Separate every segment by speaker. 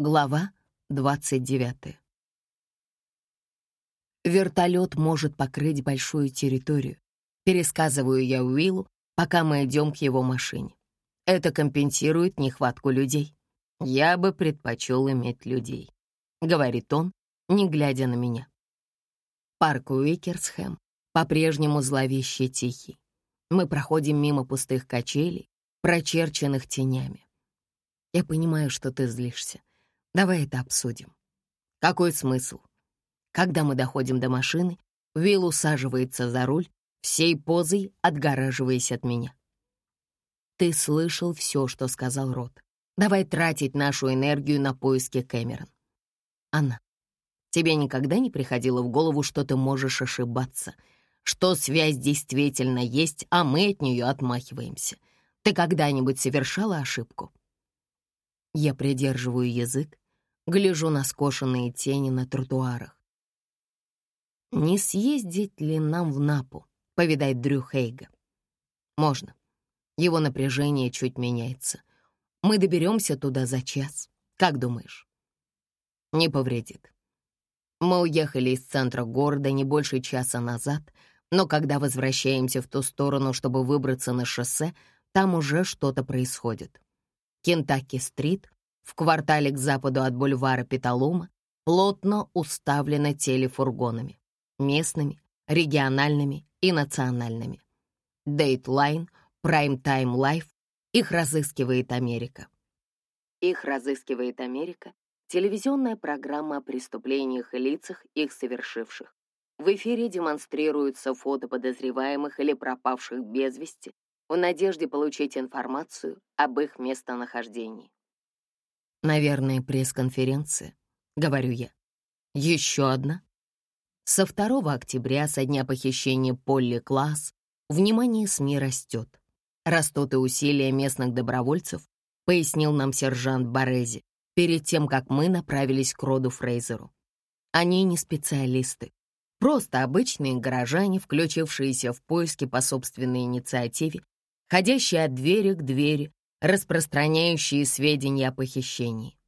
Speaker 1: Глава 29. Вертолет может покрыть большую территорию. Пересказываю я Уиллу, пока мы идем к его машине. Это компенсирует нехватку людей. Я бы предпочел иметь людей, говорит он, не глядя на меня. Парк Уикерсхэм по-прежнему зловеще тихий. Мы проходим мимо пустых качелей, прочерченных тенями. Я понимаю, что ты злишься. Давай это обсудим. Какой смысл? Когда мы доходим до машины, Уилл усаживается за руль, всей позой отгораживаясь от меня. Ты слышал все, что сказал Рот. Давай тратить нашу энергию на поиски Кэмерон. Анна, тебе никогда не приходило в голову, что ты можешь ошибаться, что связь действительно есть, а мы от нее отмахиваемся. Ты когда-нибудь совершала ошибку? Я придерживаю язык, гляжу на скошенные тени на тротуарах. Не съездить ли нам в Напу, повидать Дрю Хейга? Можно. Его напряжение чуть меняется. Мы доберемся туда за час. Как думаешь? Не повредит. Мы уехали из центра города не больше часа назад, но когда возвращаемся в ту сторону, чтобы выбраться на шоссе, там уже что-то происходит. Кентаки-стрит, в квартале к западу от бульвара Петалума, плотно уставлена телефургонами, местными, региональными и национальными. Dateline, Primetime Life, их разыскивает Америка. Их разыскивает Америка — телевизионная программа о преступлениях и лицах, их совершивших. В эфире демонстрируются фото подозреваемых или пропавших без вести, в надежде получить информацию об их местонахождении. «Наверное, пресс-конференция», — говорю я. «Еще одна?» Со 2 октября, со дня похищения Полли Класс, внимание СМИ растет. Растут и усилия местных добровольцев, пояснил нам сержант Борези, перед тем, как мы направились к Роду Фрейзеру. Они не специалисты, просто обычные горожане, включившиеся в поиски по собственной инициативе ходящие от двери к двери, распространяющие сведения о похищении.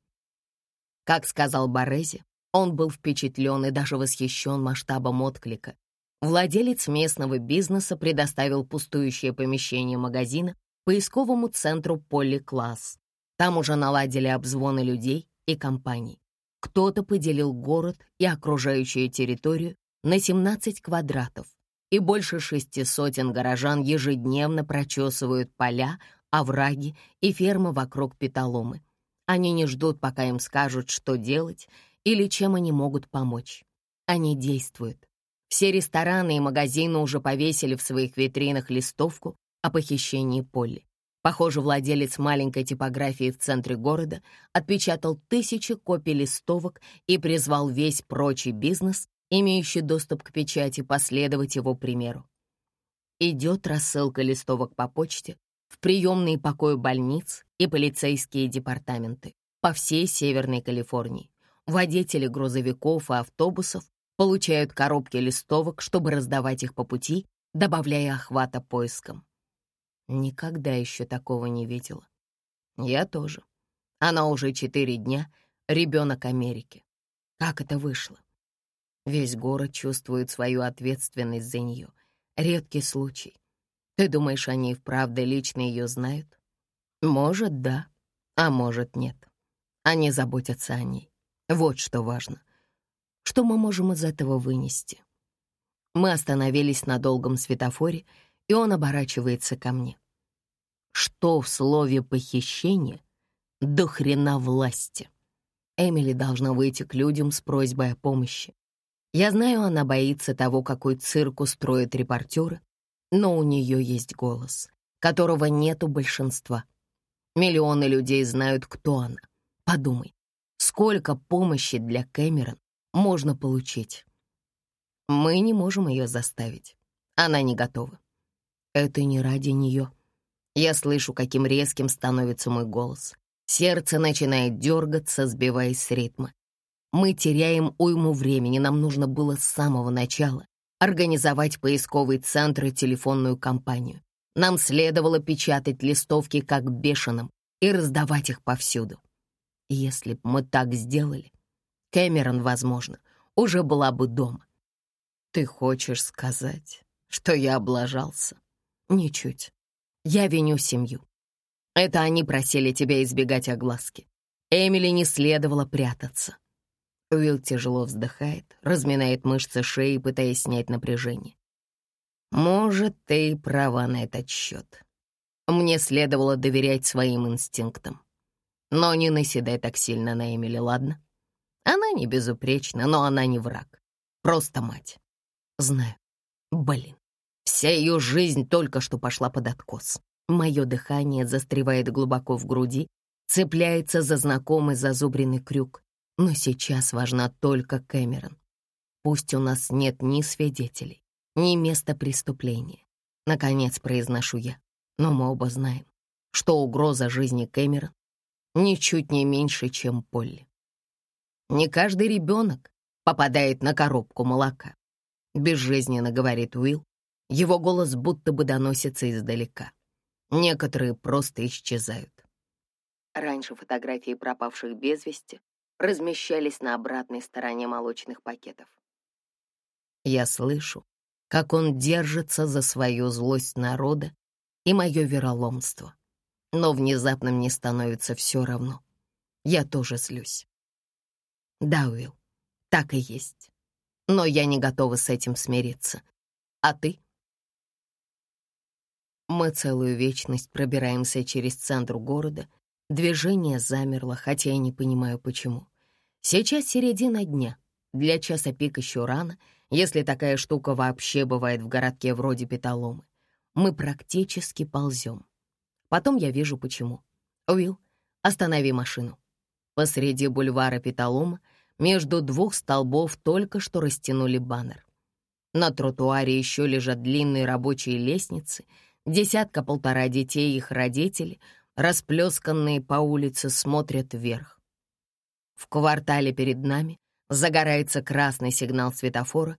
Speaker 1: Как сказал Борези, он был впечатлен и даже восхищен масштабом отклика. Владелец местного бизнеса предоставил пустующее помещение магазина поисковому центру «Поликласс». Там уже наладили обзвоны людей и компаний. Кто-то поделил город и окружающую территорию на 17 квадратов, и больше шести сотен горожан ежедневно прочесывают поля, овраги и фермы вокруг Петаломы. Они не ждут, пока им скажут, что делать или чем они могут помочь. Они действуют. Все рестораны и магазины уже повесили в своих витринах листовку о похищении Полли. Похоже, владелец маленькой типографии в центре города отпечатал тысячи копий листовок и призвал весь прочий бизнес имеющий доступ к печати, последовать его примеру. Идет рассылка листовок по почте приемные покои больниц и полицейские департаменты по всей Северной Калифорнии. Водители грузовиков и автобусов получают коробки листовок, чтобы раздавать их по пути, добавляя охвата поискам. Никогда еще такого не видела. Я тоже. Она уже четыре дня, ребенок Америки. Как это вышло? Весь город чувствует свою ответственность за нее. Редкий случай. Ты думаешь, они вправду лично ее знают? Может, да, а может, нет. Они заботятся о ней. Вот что важно. Что мы можем из этого вынести? Мы остановились на долгом светофоре, и он оборачивается ко мне. Что в слове «похищение» до хрена власти? Эмили должна выйти к людям с просьбой о помощи. Я знаю, она боится того, какой цирк устроят репортеры, но у нее есть голос, которого нет у большинства. Миллионы людей знают, кто она. Подумай, сколько помощи для Кэмерон можно получить? Мы не можем ее заставить. Она не готова. Это не ради нее. Я слышу, каким резким становится мой голос. Сердце начинает дергаться, сбиваясь с ритма. Мы теряем уйму времени, нам нужно было с самого начала организовать поисковый центр и телефонную компанию. Нам следовало печатать листовки как бешеным и раздавать их повсюду. Если б мы так сделали, Кэмерон, возможно, уже была бы дома. Ты хочешь сказать, что я облажался? Ничуть. Я виню семью. Это они просили тебя избегать огласки. Эмили не следовало прятаться. Уилл тяжело вздыхает, разминает мышцы шеи, пытаясь снять напряжение. Может, ты и права на этот счет. Мне следовало доверять своим инстинктам. Но не наседай так сильно на Эмили, ладно? Она не безупречна, но она не враг. Просто мать. Знаю. Блин. Вся ее жизнь только что пошла под откос. Мое дыхание застревает глубоко в груди, цепляется за знакомый зазубренный крюк. Но сейчас важна только Кэмерон. Пусть у нас нет ни свидетелей, ни места преступления. Наконец произношу я. Но мы оба знаем, что угроза жизни Кэмерон ничуть не меньше, чем Полли. Не каждый ребенок попадает на коробку молока. Безжизненно говорит Уилл. Его голос будто бы доносится издалека. Некоторые просто исчезают. Раньше фотографии пропавших без вести размещались на обратной стороне молочных пакетов. Я слышу, как он держится за свою злость народа и мое вероломство. Но внезапно мне становится все равно. Я тоже злюсь. Да, Уилл, так и есть. Но я не готова с этим смириться. А ты? Мы целую вечность пробираемся через центр города. Движение замерло, хотя я не понимаю, почему. Сейчас середина дня. Для часа пик еще рано, если такая штука вообще бывает в городке вроде Петаломы. Мы практически ползем. Потом я вижу, почему. Уилл, останови машину. Посреди бульвара Петалома между двух столбов только что растянули баннер. На тротуаре еще лежат длинные рабочие лестницы — Десятка-полтора детей и их родители, расплесканные по улице, смотрят вверх. В квартале перед нами загорается красный сигнал светофора,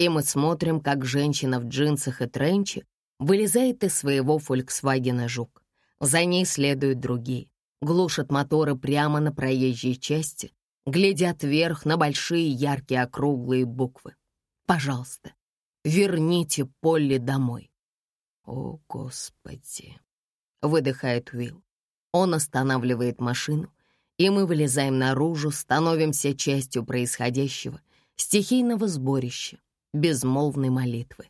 Speaker 1: и мы смотрим, как женщина в джинсах и тренче вылезает из своего «Фольксвагена Жук». За ней следуют другие, глушат моторы прямо на проезжей части, глядят вверх на большие яркие округлые буквы. «Пожалуйста, верните Полли домой». «О, Господи!» — выдыхает Уилл. Он останавливает машину, и мы вылезаем наружу, становимся частью происходящего, стихийного сборища, безмолвной молитвы.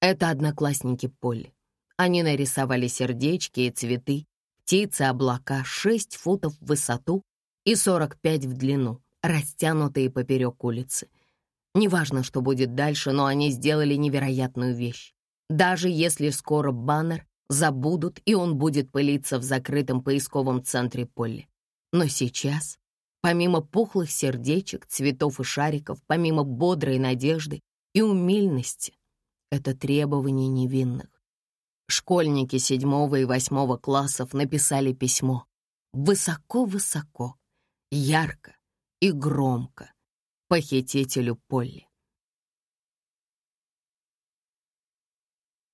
Speaker 1: Это одноклассники Полли. Они нарисовали сердечки и цветы, птицы, облака, 6 футов в высоту и 45 в длину, растянутые поперек улицы. Неважно, что будет дальше, но они сделали невероятную вещь. Даже если скоро баннер забудут, и он будет пылиться в закрытом поисковом центре Полли. Но сейчас, помимо пухлых сердечек, цветов и шариков, помимо бодрой надежды и умильности, это требование невинных. Школьники седьмого и восьмого классов написали письмо. Высоко-высоко, ярко и громко похитителю Полли.